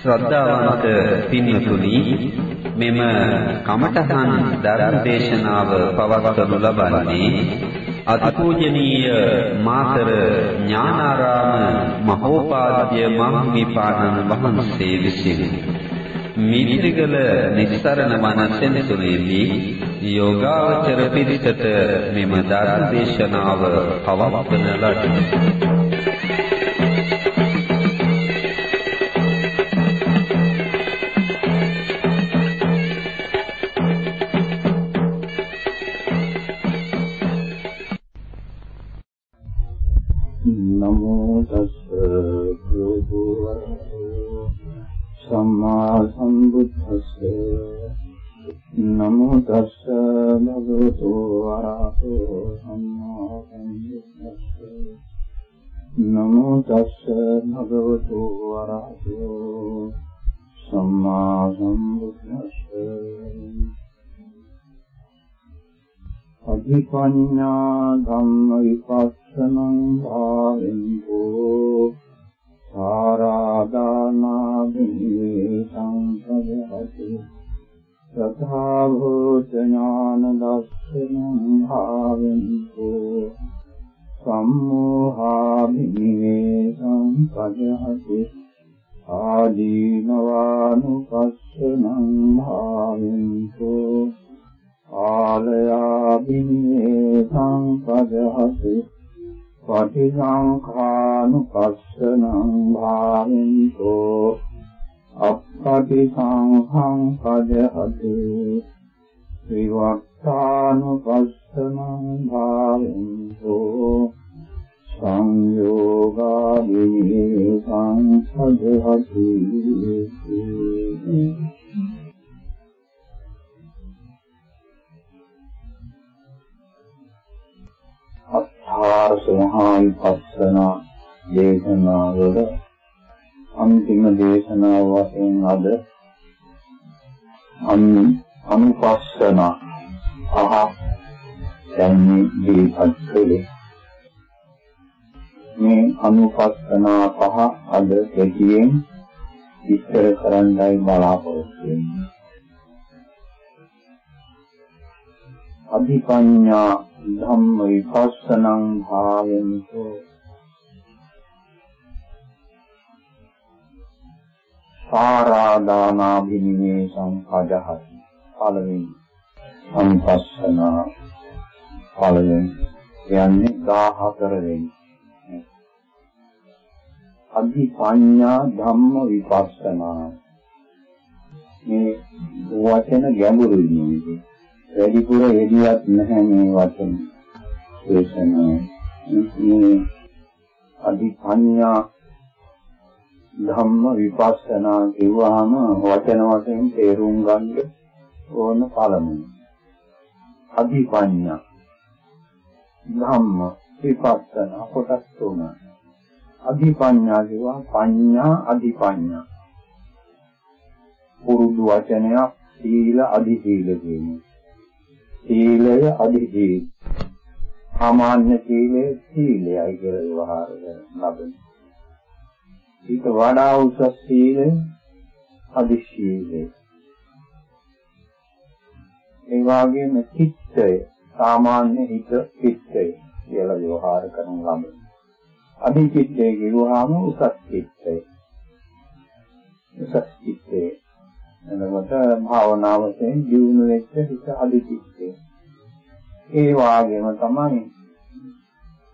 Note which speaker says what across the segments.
Speaker 1: ශ්‍රද්ධාවන්ත පින්තුනි මෙම කමඨහන් ධර්ම දේශනාව පවත්වනු ලබන්නේ අතිපූජනීය මාතර ඥානාරාම මහෝපාද්‍ය මහිමිපාණන් වහන්සේ විසින්. මිත්‍රිගල නිස්සරණ වනසෙන් තුනේදී යෝගාවචර පිරිසට මෙම ධර්ම දේශනාව පවත්වන ලදී.
Speaker 2: පඤ්ඤා ධම්ම විපස්සනං භාවෙන්තෝ සාරාදානා විනේ සංසදති තථා භූත පටිසංඛානුපස්සනං භාවෙන්තෝ අප්පටි සංඛං පදහති විවක්ඛානුපස්සනං භාවෙන්තෝ සංයෝගාදී සංසදහති අට්ඨාරස මහා විපස්සනා දේශනාවල අන්තිම දේශනාව වශයෙන් අද අනුපස්සන පහ දැන්නේ දීපත් කළේ. මේ අනුපස්සන පහ අද කෙටියෙන් විස්තර කරන්නයි බලාපොරොත්තු වෙන්නේ. අධිපඤ්ඤා ධම්ම විපස්සනං භාවෙන්තෝ. සාරාදානා බිනිමේ සංපදහති පළවෙනි සංපස්සන පළවෙනි කියන්නේ 14 වෙනි අධිපඤ්ඤා ධම්ම විපස්සනා මේ වචන ගැඹුරුයි නේද වැඩිපුර එළියක් නැහැ මේ වචන දේශනාව. මේ අධිපඤ්ඤා ධම්ම විපස්සනා කියවහම වචන වශයෙන් තේරුම් ගන්න ඕන පළමුව. අධිපඤ්ඤා ධම්ම විපස්සනා කොටස් තුන. අධිපඤ්ඤා කියවා පඤ්ඤා අධිපඤ්ඤා. පුරුදු වචනයක් සීල අධි සීල කියන්නේ. සීලය අධිජී සාමාන්‍ය සීලය සීලයයි කියලා විවහාර කරන ලබන. ඊට වඩා උසස් සීලය අධිශීලය. ඒ වගේම චිත්තය සාමාන්‍ය හිත චිත්තය කියලා විවහාර කරන ලබන. අධිචිත්තය කියුවාම උසස් චිත්තය. උසස් චිත්තය එතකොට භාවනාවෙන් ජීවුන වෙච්ච හිත අදිතිස්සේ. ඒ වාගේම තමයි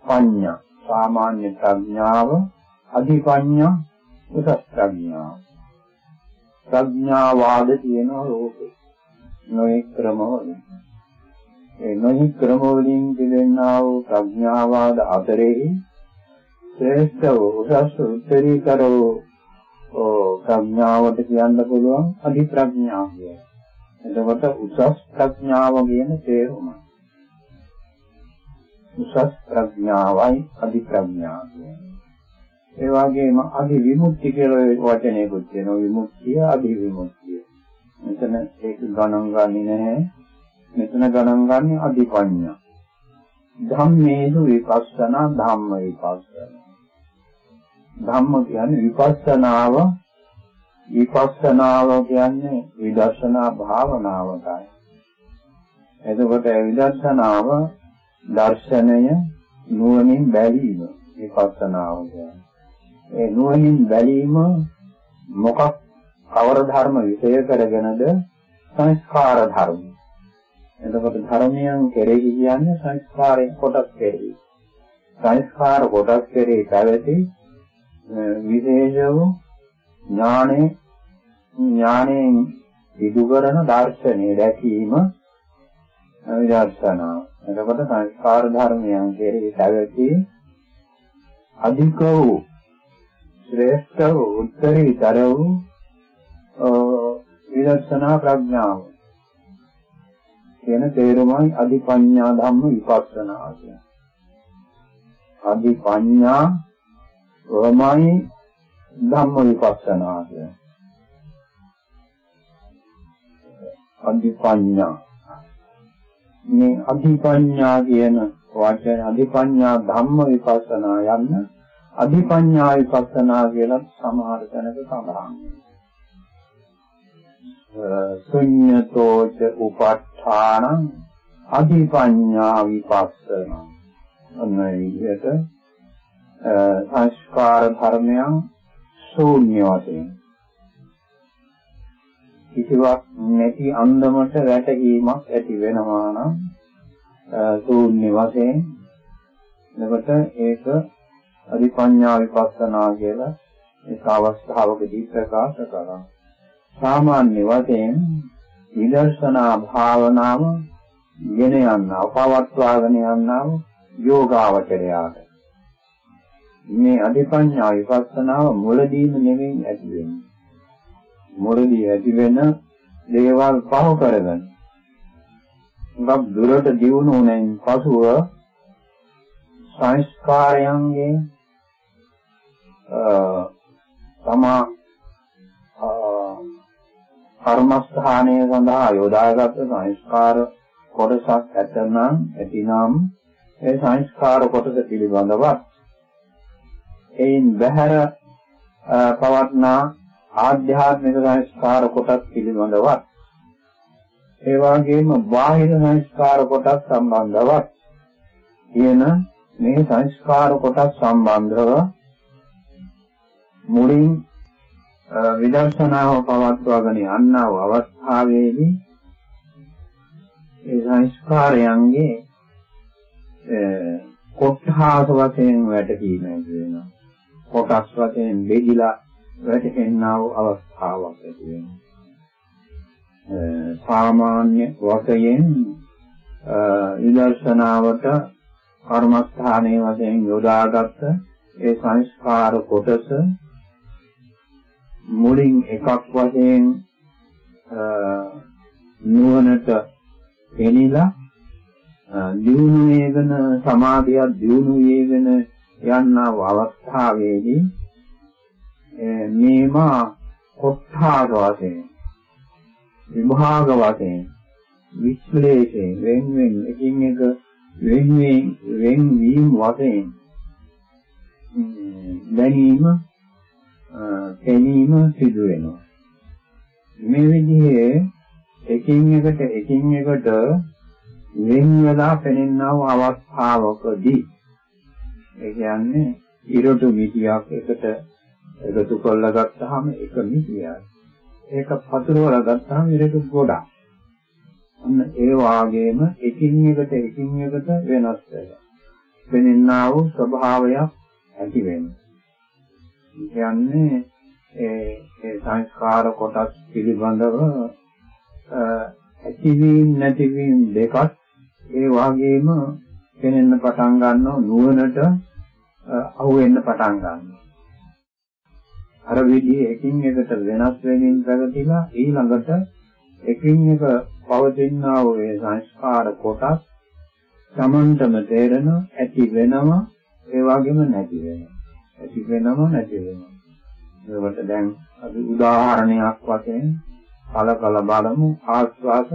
Speaker 2: පඤ්ඤා සාමාන්‍ය ප්‍රඥාව අධිපඤ්ඤා උසස් ප්‍රඥාව. ප්‍රඥා වාද තියෙන ලෝකේ නොයෙක් ක්‍රමවල. ඒ නොයෙක් ක්‍රමවලින් දෙන්නා වූ ප්‍රඥා වාද අතරෙහි ශ්‍රේෂ්ඨ වූ උසස් උත්තරීතර වූ ප්‍රඥාවට කියන්න පුළුවන් අධි ප්‍රඥාව කියලා. එතකොට උසස් ප්‍රඥාව කියන තේරුම. උසස් ප්‍රඥාවයි අධි ප්‍රඥාව කියන්නේ. ඒ වගේම අධි විමුක්ති කියලා වචනයකුත් තියෙනවා විමුක්තිය අධි විමුක්තිය. මෙතන ඒක ගණන් ගන්නේ නැහැ. මෙතන ගණන් ගන්නේ අධිපඤ්ඤා. ධම්මේසු විපස්සනා ධම්ම විපස්සනා. ධම්ම කියන්නේ විපස්සනාව විපස්සනාව කියන්නේ විදර්ශනා භාවනාවටයි. එතකොට විදර්ශනාව දර්ශනය නුවණින් බැලීම විපස්සනාව කියන්නේ. ඒ නුවණින් බැලීම මොකක් කවර ධර්ම විෂය කරගෙනද සංස්කාර ධර්ම. එතකොට ධර්මයන් කෙරෙහි කියන්නේ සංස්කාරයෙන් කොටස් කෙරෙහි. සංස්කාර කොටස් කෙරෙහි පැවති විශේෂ වූ ඥානේ ඥාණයෙන් සිදු කරන දර්ශනය දැකීම විදර්ශනා. එතකොට සංස්කාර ධර්මයන් කෙරෙහි පැවති අධික වූ ශ්‍රේෂ්ඨ වූ උත්තරීතර වූ විදර්ශනා ප්‍රඥාව කියන තේරුමයි අධිපඤ්ඤා ධම්ම විපස්සනා කියන්නේ. අධිපඤ්ඤා වමයි ධම්ම විපස්සනා කියන්නේ. අධිපඤ්ඤා මේ අධිපඤ්ඤා කියන වචන අධිපඤ්ඤා ධම්ම විපස්සනා යන්න අධිපඤ්ඤා විපස්සනා කියලා සමහර තැනක සඳහන් වෙනවා. ශුඤ්ඤතෝච උපට්ඨානං අධිපඤ්ඤා විපස්සනා අන්න විදිහට සංස්කාර ධර්මයන් ශූන්‍ය වශයෙන් කිසිවක් නැති අන්දමට වැටහීමක් ඇති වෙනවා නම් ශූන්‍ය වශයෙන් එතකොට ඒක අධිපඤ්ඤා විපස්සනා කියලා ඒක අවස්ථාවකදී ප්‍රකාශ කරනවා. සාමාන්‍ය වශයෙන් විදර්ශනා භාවනාව ගෙන යන්නා පවත්වාගෙන යන්නා යෝගාවචරයාට. මේ අධිපඤ්ඤා විපස්සනාව මුලදීම නෙමෙයි ඇති වෙන්නේ. මුලදී ඇති වෙන දේවල් පහ කරගෙන ගම් දුරට දියුණුවෙන් පසුව සංස්කාරයන්ගේ තමා කර්මස්ථානය සඳහා යොදාගත් සංස්කාර කොටසක් ඇතනම් ඇතිනම් ඒ සංස්කාර කොටස පිළිබඳවත් එයින් බහැර පවත්නා ආධ්‍යාත්මික සංස්කාර කොටස් පිළිබඳවත් ඒ වගේම බාහිර සංස්කාර කොටස් සම්බන්ධවත් කියන මේ සංස්කාර කොටස් සම්බන්ධව මුලින් විදර්ශනාව පවත්වාගෙන යන්නව අවස්ථාවේදී ඒ සංස්කාරයන්ගේ කොට්ඨාස වශයෙන් වැටීම වෙනවා. කොටස් වශයෙන් බෙදිලා වැටෙන්නා වූ අවස්ථාවක් ඇති වෙනවා. සාමාන්‍ය වශයෙන් විදර්ශනාවට කර්මස්ථානයේ වශයෙන් යොදාගත්ත ඒ සංස්කාර කොටස මුලින් එකක් වශයෙන් නුවණට එනිලා දියුණු වේගන සමාධියක් දියුණු වේගන යන්නා අවස්ථාවේදී මේමා කොට්ඨාග වශයෙන් විභාග වශයෙන් විශ්ලේෂයෙන් වෙන වෙන එකින් එක වෙන වෙන වීම වශයෙන් දැනීම පෙනීම සිදු වෙනවා. මේ විදිහේ එකින් එකට එකින් එකට වෙන් වෙලා පෙනෙනා වූ අවස්ථාවකදී ඒ කියන්නේ ඉරටු මිටියක් එකට එකතු කරලා ගත්තාම එක මිටියක්. ඒක පතුරවලා ගත්තාම ඉරටු ගොඩක්. අන්න ඒ වාගේම එකින් එකට එකින් එකට වෙනස් වෙනවා. පෙනෙනා වූ ස්වභාවයක් ඇති වෙනවා. කියන්නේ ඒ සංස්කාර කොටස් පිළිබඳව ඇතිවීම නැතිවීම දෙකක් ඒ වගේම පෙනෙන්න පටන් ගන්නවා නුවණට අහු වෙන්න පටන් ගන්නවා අර විදිහේ එකින් එකට වෙනස් වෙමින් ප්‍රගතිලා ඊළඟට එකින් එක පවතිනා වූ ඒ සංස්කාර කොටස් සමන්තම තේරෙන ඇති වෙනවා ඒ වගේම නැති වෙනවා ඇති වෙනම නැති වෙනවා. ඒකට දැන් අපි උදාහරණයක් වශයෙන් කලකල බලමු ආස්වාද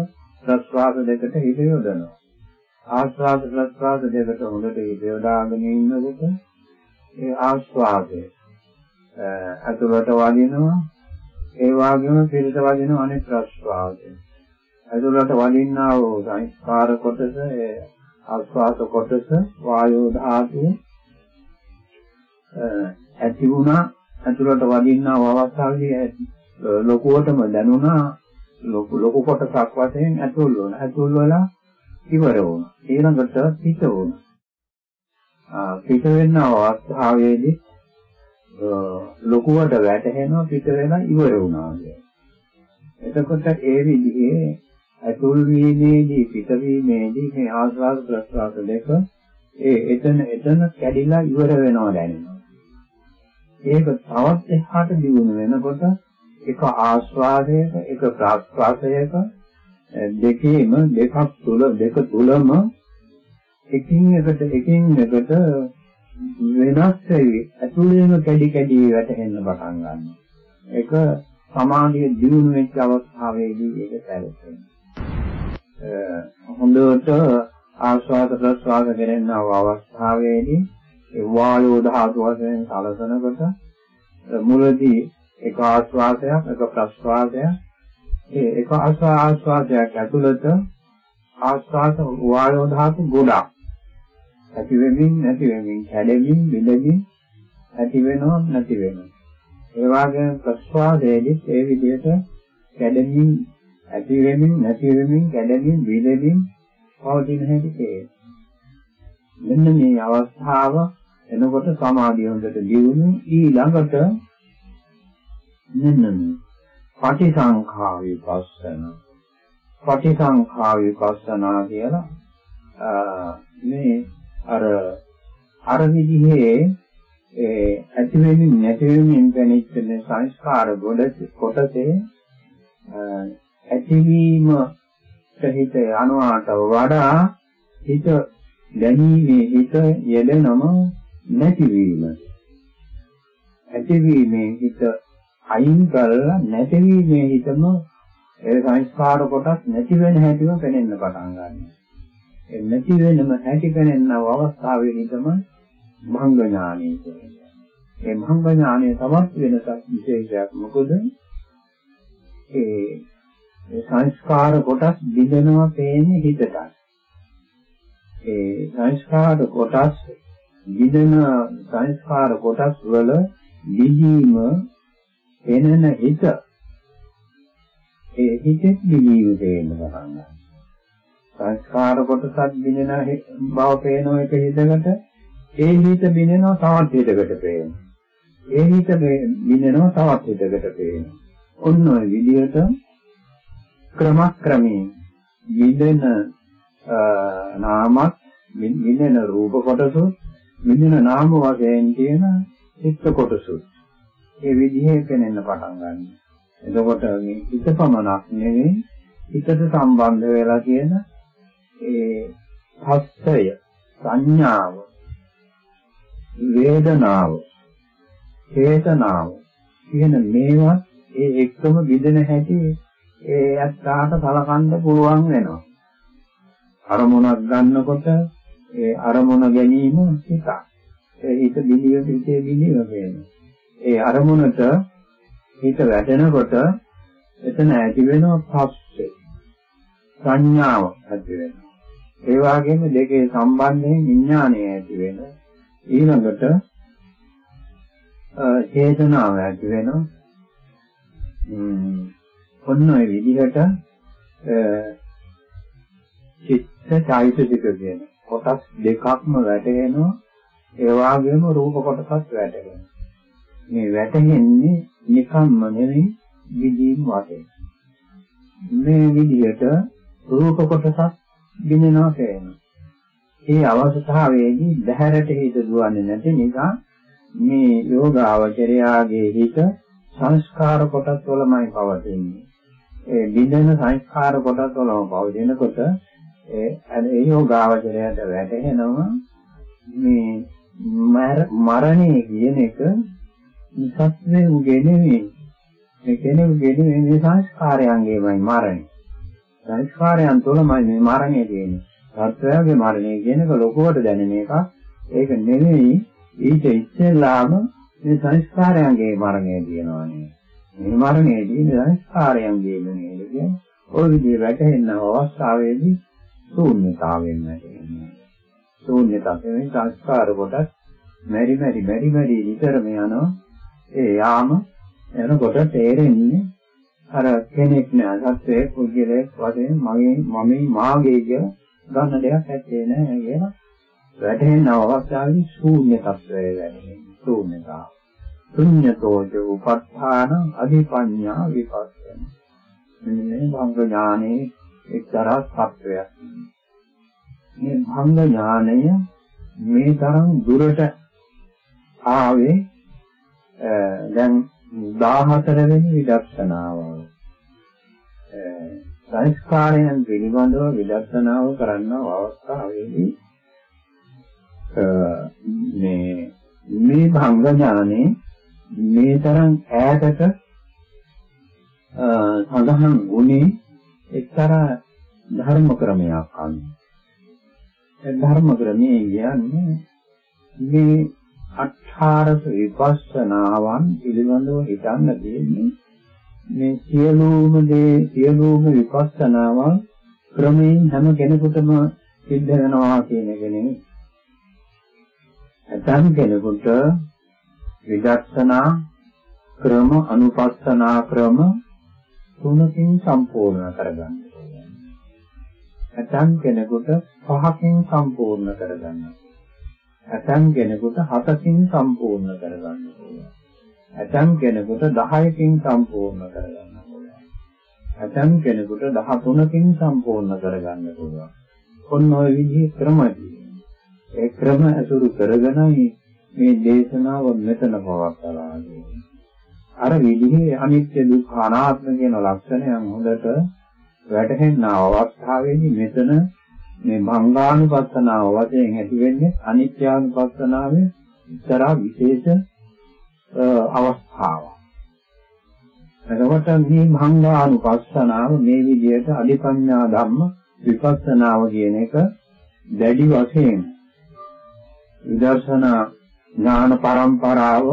Speaker 2: ප්‍රස්වාද දෙකට හිත යොදනවා. ආස්වාද ප්‍රස්වාද දෙකට හොඳට හිත යොදාගෙන ඉන්නකොට ඒ ආස්වාදය අතුලට වදිනවා ඒ වගේම පිළිත වදින අනෙක් ප්‍රස්වාදය. අතුලට වදින්නා වූ සංස්කාර කොටස ඒ ආස්වාද කොටස වායෝ ධාතුවේ ඇති වුණා අතුලට වදින්නා වූ අවස්ථාවේදී ලොකුවටම දැනුණා ලොකු ලොකු කොටසක් වශයෙන් ඇතුල් වුණා. ඇතුල් වෙලා ඉවර වුණා. ඊළඟට පිට වුණා. ආ පිට වෙන අවස්ථාවේදී ලොකුවට වැටෙනවා පිට වෙලා ඉවර වුණා එතකොට ඒ විදිහේ ඇතුල් වීමේදී පිට වීමේදී මේ ආස්වාද ප්‍රස්වාද දෙක ඒ එතන එතන කැඩිලා ඉවර වෙනවා දැනෙනවා. ඒක තවත් එහාට දියුණු වෙනකොට එක ආස්වාදයක එක ප්‍රාස්වාදයක දෙකේම දෙකක් තුල දෙක තුලම එකින් එකට එකින් එකට වෙනස් වෙවි. ඇතුළේම කැඩි කැඩි වැටෙන්න පටන් ගන්නවා. ඒක සමාධිය දියුණු වෙච්ච අවස්ථාවේදී ඒක සැලසෙනවා හොඳට ආස්වාද ප්‍රස්වාද කරන අවස්ථාවේදී ඒ වායෝ ධාතු වශයෙන් සලසනකොට මුලදී එක ආස්වාදයක් එක ප්‍රස්වාදයක්. ඒ එක ආස්වාදයක් ඇතුළත ආස්වාද වායෝ ධාතු ගොඩක්. ඇති වෙමින් නැති වෙමින් කැඩෙමින් බිඳෙමින් ඇති වෙනව නැති වෙනව. ඒ වගේම ප්‍රස්වාදයේදී ඒ විදිහට කැඩෙමින් ඇති වෙමින් නැති වෙමින් කැඩෙමින් බිඳෙමින් පවතින හැටි තේරෙනවා මෙන්න මේ අවස්ථාව එනකොට සමාධිය හොඳට දියුණු ඊළඟට මෙන්න මේ පටිසංඛා විපස්සන පටිසංඛා විපස්සනා කියලා මේ අර අර විදිහේ ඒ ඇති වෙමින් නැති වෙමින් දැනෙච්ච සංස්කාර කොටසේ ඇතිවීම සහිත අනුවාට වඩා හිත දැනීමේ හිත යෙදෙනම නැතිවීම ඇතිවීමේ හිත අයින් කරලා නැතිවීමේ හිතම ඒ සංස්කාර කොටස් නැති වෙන හැටිම පෙනෙන්න පටන් ගන්නවා. ඒ නැති වෙනම හැටි පෙනෙනව අවස්ථාවේදී තමයි මංග ඥානය කියන්නේ. ඒ මංග ඥානය තවත් වෙනසක් විශේෂයක් මොකද ඒ සංස්කාර කොටස් බිඳෙනවා පේන්නේ හිතට. ඒ සංස්කාර කොටස් බිඳෙන සංස්කාර කොටස් වල බිඳීම එනන හිත ඒ හිතෙත් නිවීම පේන්න පටන් ගන්නවා. සංස්කාර කොටසක් බිනෙන බව පේන එක හිතකට ඒ හිත බිනෙනවා තවත් හිතකට පේනවා. ඒ හිත බිනෙනවා තවත් හිතකට පේනවා. ඔන්න ඔය විදිහට ක්‍රමක්‍රමයෙන් බිඳෙන නාමත් බිඳෙන රූප කොටසු බිඳෙන නාම වශයෙන් තියෙන චිත්ත කොටසු ඒ විදිහේ පෙනෙන්න පටන් ගන්නවා. එතකොට මේ හිත පමණක් නෙවෙයි හිතට සම්බන්ධ වෙලා තියෙන ඒ හස්සය සංඥාව වේදනාව චේතනාව කියන මේවා ඒ එක්කම විඳින හැටි ඒ අත්තාට කලකන්න පුළුවන් වෙනවා. අරමුණක් ගන්නකොට ඒ අරමුණ ගැනීම හිත ඒ හිත බිලිය හිතේ බිලිය වෙනවා. ඒ අරමුණට හිත වැටෙනකොට එතන ඇති වෙනවා පස්සේ. සංඥාව ඇති වෙනවා. ඒ වගේම දෙකේ සම්බන්ධයෙන් විඥානය ඇති වෙනවා. ඊළඟට චේතනාව ඇති වෙනවා. ඔන්න ඔය විදිහට චිත්ත චෛතසික කියන කොටස් දෙකක්ම වැටෙනවා. ඒ වගේම රූප කොටසත් වැටෙනවා. මේ වැටෙන්නේ නිකම්ම නෙවෙයි විදීම් වශයෙන්. මේ විදිහට රූප කොටසක් බිනෙනවා කියනවා. ඒ අවස්ථාවේදී බහැරට හිත දුවන්නේ නැති නිසා මේ යෝගාවචරයාගේ හිත සංස්කාර කොටස් වලමයි පවතින්නේ. ඒ බිඳෙන සංස්කාර කොටස් වලම පවතිනකොට ඒ ඒ යෝගාවචරයට වැටහෙනවා මේ මරණය කියන එක සත්‍යයේ උගේ නෙවෙයි. මේ කෙනෙකුගේ මේ සංස්කාරයන්ගේමයි මරණය. සංස්කාරයන් තුළමයි මේ මරණය තියෙන්නේ. සත්‍යයේ මරණය කියන එක ලොකුවට දැනෙන එකක්. ඒක නෙවෙයි ඊට ඉස්සෙල්ලාම මේ සංස්කාරයන්ගේ මරණය කියනවානේ. මේ මරණයදී සංස්කාරයන්ගේ නේද කියන්නේ. ওই විදිහ වැටෙන අවස්ථාවේදී ශූන්‍යතාවයෙන් වැටෙනවා. ශූන්‍යතාවයෙන් සංස්කාර කොටස් මෙරි මෙරි මෙරි මෙරි විතරම යනවා. ඒ යාම එනකොට තේරෙන්නේ අර කෙනෙක් නෑ. සත්වයේ පුද්ගලයෙක් වශයෙන් මගේ මමයි මාගේ කිය ගන්න දෙයක් ඇත්තේ නෑ. කියලා වැටෙන අවස්ථාවේ ශූන්‍ය තත්වය වැටෙනවා ශූන්‍යතාව ශුන්‍යතෝජ උපත්ථාන අධිපඤ්ඤා විපස්සන. මෙන්න මේ භංග ඥානයේ එක්තරා සත්වයක් මේ භංග ඥානය මේ තරම් දුරට ආවේ දැන් 14 වෙනි විදර්ශනාව. සංස්කාරයන් පිළිබඳව විදර්ශනාව කරන අවස්ථාවේදී මේ මේ භංග ඥානේ මේ තරම් ඈතට සඳහන් වුණේ එක්තරා ධර්ම ක්‍රමයක් අනුව. ඒ ධර්ම ක්‍රමයේ කියන්නේ මේ අට්ඨාරස විපස්සනාවන් පිළිබඳව හිතන්න දෙන්නේ මේ සියලුම දේ සියලුම විපස්සනාවන් ක්‍රමයෙන් හැම කෙනෙකුටම සිද්ධ වෙනවා කියන එක නෙමෙයි. ඇතම් කෙනෙකුට විදර්ශනා ක්‍රම අනුපස්සනා ක්‍රම තුනකින් සම්පූර්ණ කරගන්න. ඇතම් කෙනෙකුට පහකින් සම්පූර්ණ කරගන්න. ඇතම් කෙනෙකුට 7කින් සම්පූර්ණ කරගන්න පුළුවන්. ඇතම් කෙනෙකුට 10කින් සම්පූර්ණ කරගන්න පුළුවන්. ඇතම් කෙනෙකුට 13කින් සම්පූර්ණ කරගන්න පුළුවන්. ඔන්න ඔය විදිහේ ක්‍රමදී. ඒ ක්‍රම අසුරු කරගෙනයි මේ දේශනාව මෙතන පවත්වලා අර විදිහේ අනිත්‍ය දුක්ඛ අනාත්ම කියන ලක්ෂණයන් හොඳට වැටහෙන අවස්ථාවේදී මෙතන මේ භංගානුපස්සනාව වශයෙන් ඇති වෙන්නේ අනිත්‍යානුපස්සනාවේ ඉතරා විශේෂ අවස්ථාවක්. එතකොට මේ භංගානුපස්සනාව මේ විදිහට අධිපඤ්ඤා ධම්ම විපස්සනාව කියන එක දැඩි වශයෙන් විදර්ශනා ඥාන පරම්පරාව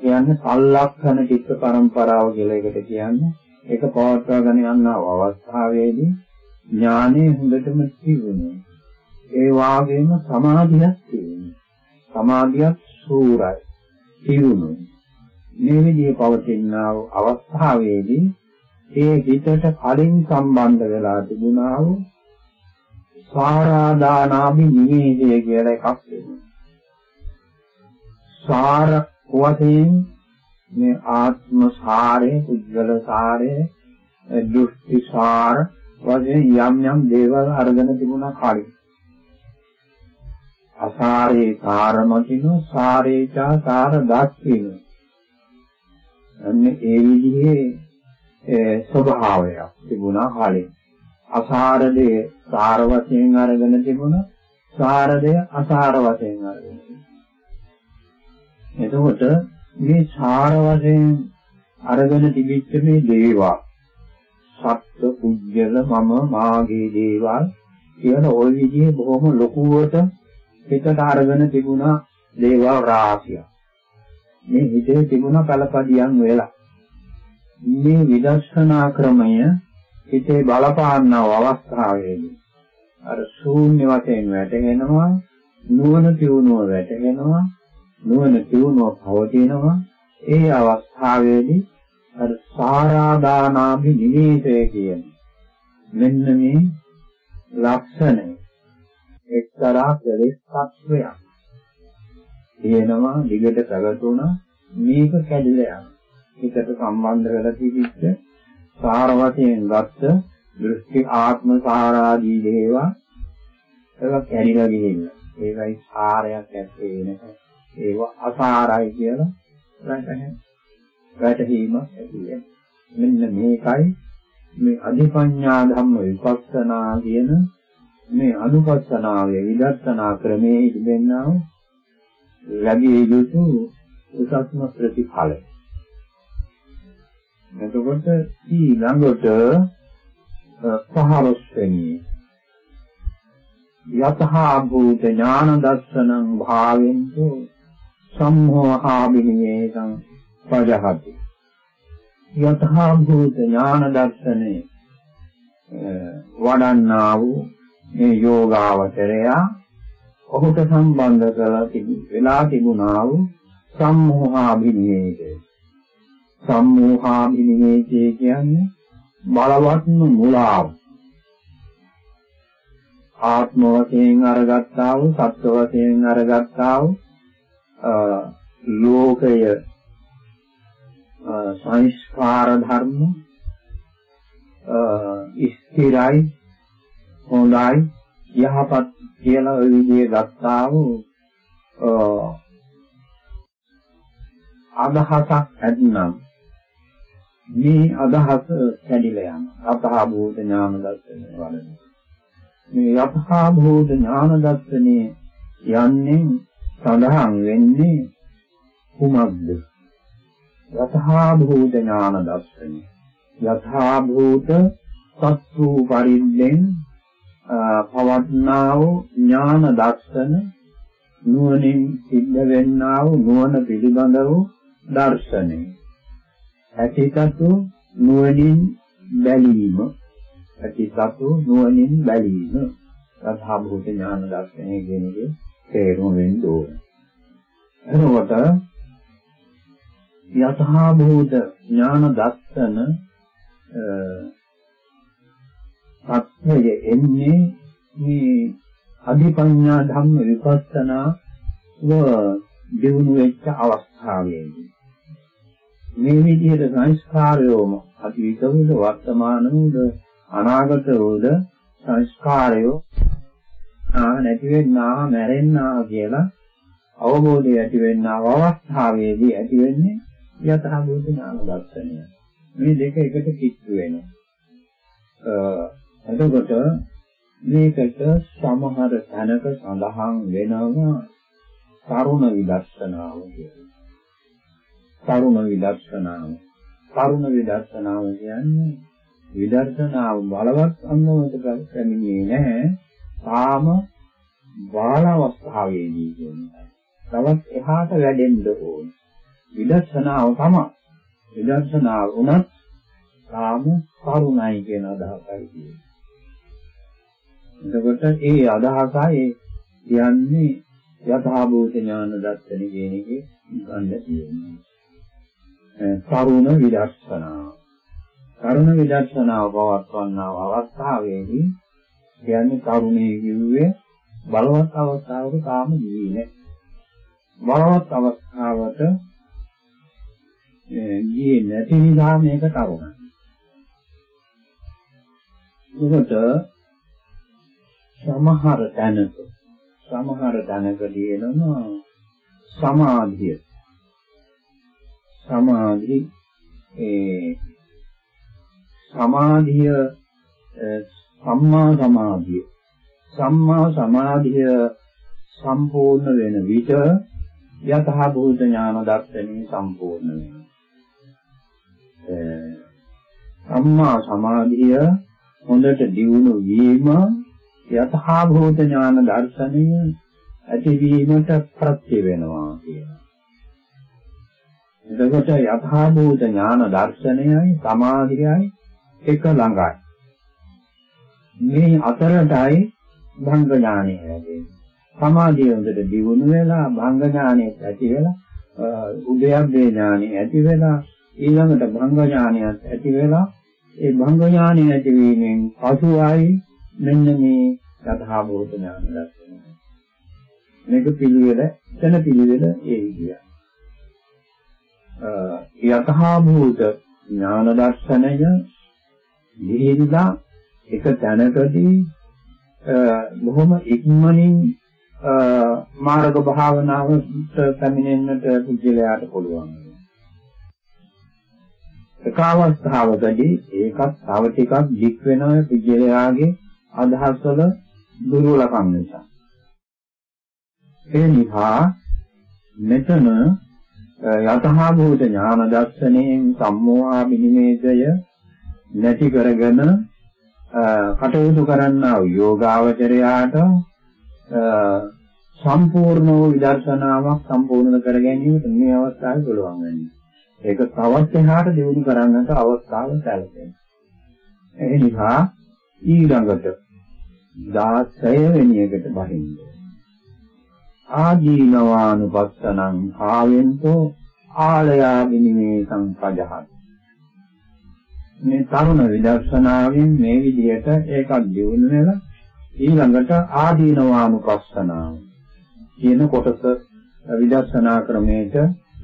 Speaker 2: කියන්නේ සල්ලක්ෂණ චිත්ත පරම්පරාව කියලා එකට කියන්නේ ඒක පවත්වාගෙන යන අවස්ථාවේදී ඥානෙ හොඳටම තිබුණේ. ඒ වාගේම සමාධියක් තිබුණේ. සමාධියක් සූරයි. තිබුණේ. මේ විදිහේ පවතින අවස්ථාවේදී ඒ හිතට කලින් සම්බන්ධ වෙලා තිබුණා වූ සාරාදානාමි නිවේදය කියලා එකක් තිබුණා. සාර වශයෙන් මේ ආත්ම සාරේ, පුද්ගල සාරේ, දෘෂ්ටි සාර වගේ යම් යම් දේවල් අරගෙන තිබුණා කලින්. අසාරේ සාරමකිනු සාරේචා සාර දක්කිනු. අන්නේ ඒ විදිහේ ස්වභාවයක් තිබුණා කලින්. අසාරදේ සාර වශයෙන් අරගෙන තිබුණා සාරදේ අසාර වශයෙන් අරගෙන. එතකොට මේ සාර වශයෙන් අරගෙන තිබිච්ච මේ දේවා සත්ත්ව පුද්ගල මම මාගේ දේවල් කියන ওই විදිහේ බොහොම ලොකුවට හිතට අරගෙන තිබුණා දේවල් රාශිය. මේ හිතේ තිබුණ කලපදියම් වෙලා. මේ විදර්ශනා ක්‍රමය හිතේ බලපාන්නව අවස්ථාවේදී අර ශූන්‍ය වශයෙන් වැටෙනවා නුවණ තියුණුව වැටෙනවා නුවණ තියුණුව පවතිනවා ඒ අවස්ථාවේදී අර සාරාදානාභි නිවේදය කියන මෙන්න මේ ලක්ෂණය එක්තරා කෙලෙස් තත්වයක්. තියෙනවා දිගට පැවතුණා මේක කැඩිලා යනවා. හිතට සම්බන්ධ වෙලා තිබිච්ච සාර වශයෙන් ගත්ත දෘෂ්ටි ආත්ම සාරාදී දේවා ඒක කැඩිලා ගිහිල්ලා. ඒකයි සාරයක් ඇත්තේ නැහැ ඒව අසාරයි කියලා රැකගෙන වැටහීමක් ඇති වෙනවා. මෙන්න මේකයි මේ අධිපඤ්ඤා ධම්ම විපස්සනා කියන මේ අනුපස්සනාවේ විදර්ශනා ක්‍රමයේ තිබෙනා ලැබිය යුතු උසස්ම ප්‍රතිඵලය. එතකොට ඊළඟට පහළොස්වෙනි යතහා භූත ඥාන දර්ශනං භාවෙන්තු සම්මෝහාභිනිවේසං පජහති යතහා භූත ඥාන දර්ශනේ වඩන්නා වූ මේ යෝගාවචරය ඔහුට සම්බන්ධ කරලා තිබු වෙලා තිබුණා වූ සම්මෝහාභිනිවේසය සම්මෝහාභිනිවේසය කියන්නේ බලවත්ම මුලාව. ආත්ම වශයෙන් අරගත්තා වූ සත්ව වශයෙන් අරගත්තා වූ ලෝකය සංස්කාර ධර්ම ස්ථිරයි හොඳයි. යහපත් කියලා ওই විදිහේ ගත්තා වූ අදහසක් ඇත්නම් මේ අදහස කැඩිලා යනවා අතහ භූත ඥාන දර්ශනය වලදී මේ යථා භූත ඥාන දර්ශනයේ යන්නේ සඳහන් වෙන්නේ කුමක්ද? යථා භූත ඥාන දර්ශනය. යථා භූත සත්‍රු පරිද්දෙන් පවත්නා වූ ඥාන දර්ශන නුවණින් සිද්ධ වෙන්නා වූ නුවණ පිළිබඳ වූ දර්ශනය. ඇතිසතු නුවණින් බැලීම. ඇතිසතු නුවණින් බැලීම. යථා භූත ඥාන දර්ශනය කියන එකේ තේරුම වෙන්න ඕන. එතකොට යථා භූත ඥාන දර්ශන සත්‍යය එන්නේ මේ අධිපඤ්ඤා ධම්ම විපස්සනා ව දිනු වෙච්ච අවස්ථාවේදී මේ විදිහට සංස්කාරයෝම අතීතවල වර්තමානවල අනාගතවල සංස්කාරයෝ ආ නැති වෙන්නා මැරෙන්නා කියලා අවබෝධය ඇති වෙන්නා අවස්ථාවේදී ඇති වෙන්නේ යථාභූත ඥාන දර්ශනය. මේ දෙක එකට කිච්චු වෙනවා. එතකොට මේකට සමහර තැනක සඳහන් වෙනවා කරුණ විදර්ශනාව කියලා. කරුණ විදර්ශනාව. කරුණ විදර්ශනාව කියන්නේ විදර්ශනාව බලවත් අන්නවට පැමිණියේ නැහැ. තාම බාල අවස්ථාවේදී කියන්නේ. තවත් එහාට වැඩෙන්න ඕන. විදර්ශනාව තමයි. විදර්ශනාව උනත් තාම කරුණයි කියන අදහසයි තියෙන්නේ. එතකොට ඒ අදහසයි කියන්නේ යථාභූත ඥාන දර්ශන කියන එකේ ගන්න තියෙන්නේ. කරුණ විදර්ශනාව. කරුණ විදර්ශනාව පවත්වනා අවස්ථාවේදී කියන්නේ කරුණේ කිව්වේ බලවත් අවස්ථාවක කාම ජීවි නැහැ. බලවත් අවස්ථාවට ගියේ නැති නිසා මේක කරුණයි. උකට සමහර තැනක සමහර තැනකදී එනවා සමාධිය. සමාධි ඒ සමාධිය සම්මා සමාධිය. සම්මා සමාධිය සම්පූර්ණ වෙන විට යතහ භූත ඥාන දර්ශනී සම්පූර්ණ වෙනවා. සම්මා සමාධිය හොඳට දියුණු වීම යතහ භූත ඥාන දර්ශනය ඇතිවීමට ප්‍රත්‍ය වෙනවා කියනවා එතකොට යථාභූත ඥාන දර්ශනයයි සමාධියයි එක ළඟයි. මේ අතරටයි භංග ඥානය ලැබෙන්නේ. සමාධිය හොඳට දියුණු වෙලා භංග ඥානය ඇති වෙලා උද්‍යප්පේ ඥානය ඇති වෙලා ඊළඟට භංග ඥානයත් ඇති වෙලා ඒ භංග ඥානය ඇතිවීමෙන් පසුයි මෙන්න මේ යථාභූත ඥාන දර්ශනය. මේක පිළිවෙල, එතන පිළිවෙල ඒ විදියයි. යතහා භූත ඥාන දර්ශනය නිහිරිලා එක තැනකදී බොහොම ඉක්මනින් මාර්ග භාවනාවට පැමිණෙන්නට පුජ්‍යලයාට පුළුවන්. එක අවස්ථාවකදී ඒකත් තව ටිකක් දික් වෙනවා පුජ්‍යලයාගේ අදහස් වල දුර්වලකම් නිසා. ඒ නිසා මෙතන යතහා භූත ඥාන දර්ශනයෙන් සම්මෝහා විනිමේදය නැති කරගෙන කටයුතු කරන්නා වූ යෝගාවචරයාට සම්පූර්ණ වූ විදර්ශනාවක් සම්පූර්ණ කර ගැනීමට මේ අවස්ථාවේ පුළුවන් වෙන්නේ. ඒක තවත් එහාට දියුණු කරන්නට අවස්ථාව සැලසෙනවා. ඒ නිසා ඊළඟට 16 වෙනි එකට බහින්න. ආජීනවානුපස්සනං ආවෙන්තෝ ආලයා විනිමේ සංපජහත්. මේ තරුණ විදර්ශනාවෙන් මේ විදිහට ඒකක් දියුණු වෙලා ඊළඟට ආදීනවානුපස්සනාව කියන කොටස විදර්ශනා ක්‍රමයට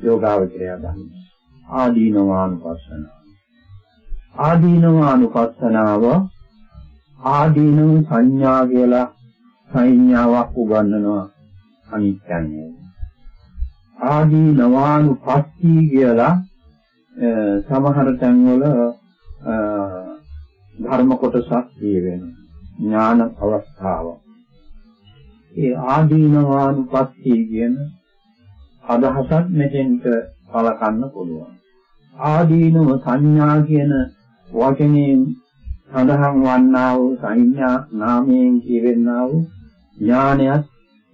Speaker 2: යෝගාවචරය ගන්නවා. ආදීනවානුපස්සනාව. ආදීනවානුපස්සනාව ආදීනව සංඥා කියලා සංඥාවක් උගන්වනවා අනිත්‍යන්නේ. ආදීනවානුපස්සී කියලා සමහර තැන්වල ධර්ම කොටසක් කියවෙනවා. ඥාන අවස්ථාව. ඒ ආදීනවානුපස්සී කියන අදහසත් මෙතෙන්ට කලකන්න පුළුවන්. ආදීනව සංඥා කියන වචනයෙන් සඳහන් වන්නා වූ සංඥා නාමයෙන් කියවෙන්නා වූ ඥානයත්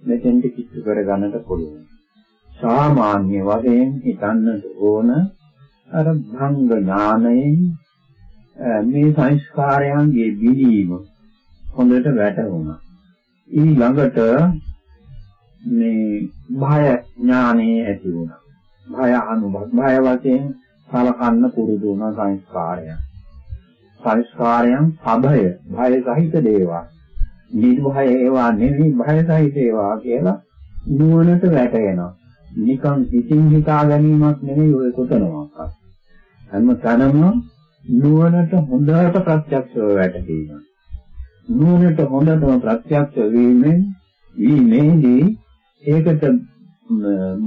Speaker 2: මෙතෙන්ට කිච්චු කරගන්නට පුළුවන්. සාමාන්‍ය වශයෙන් හිතන්නට ඕන අර භංග ඥානයෙන් මේ සංස්කාරයන්ගේ බිඳීම හොඳට වැටහුණා. ඊළඟට මේ භය ඥානෙ ඇති වුණා. භය අනුභව භය වශයෙන් සලකන්න පුරුදු වුණා සංස්කාරයන්. සංස්කාරයන් අභය භය සහිත දේවල්. නිර්භය ඒවා නෙවෙයි භය සහිත ඒවා කියලා නුවණට වැටෙනවා. නිකන් හිතින් හිතා ගැනීමක් නෙවෙයි ඔය කොතනවත්. හැම තැනම නුවණට හොඳට ප්‍රත්‍යක්ෂව වැටෙනවා. නුවණට හොඳටම ප්‍රත්‍යක්ෂ වීමෙන් වීමේදී ඒකට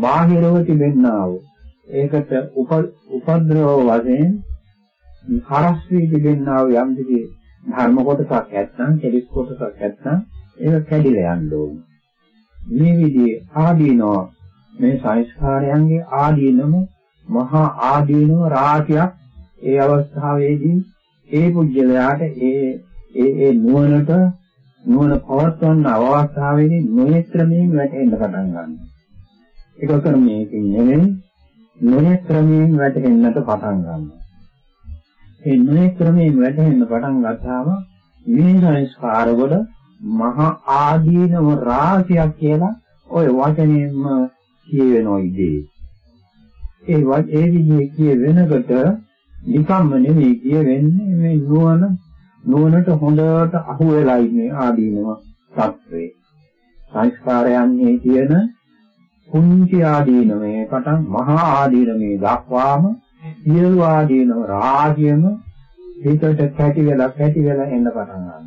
Speaker 2: බාහිරව තිබෙන්නා වූ ඒකට උපද්‍රව වශයෙන් හරස් වී තිබෙන්නා වූ යම් කිසි ධර්ම කොටසක් නැත්නම් කෙලිස් කොටසක් නැත්නම් ඒක කැඩිලා යන්න ඕන. මේ විදිහේ ආදීනෝ මේ සංස්කාරයන්ගේ ආදීනම මහා ආදීනව රාශියක් ඒ අවස්ථාවේදී ඒ පුජ්‍යලයාට ඒ ඒ ඒ නුවණට නුවණ පවත්වන අවස්ථාවේදී නොයෙක්‍රමයෙන් වැටෙන්න පටන් ගන්නවා. ඒක ක්‍රමයකින් නෙවෙයි නොයෙක්‍රමයෙන් වැටෙන්නට පටන් ගන්නවා. ඒ නොයෙක්‍රමයෙන් වැටෙන්න පටන් ගත්තාම මේ සංස්කාරවල මහා ආදීනව රාශියක් කියලා ওই වචනයෙන්ම කියවෙනෝ ඉදී. ඒ ඒ විදිහේ කියවෙනකොට නිකම්ම නෙවෙයි කියවෙන්නේ මේ නුවණ නුවණට හොඳට අහු වෙලා ඉන්නේ ආදීනව සත්වේ. සංස්කාරයන්හි තියෙන කුංචි ආදීනමේ පටන් මහා ආදීනමේ දක්වාම සියලු ආදීනව රාජ්‍යම හිතට කැටි වෙලා කැටි වෙලා එන්න පටන් ගන්නවා.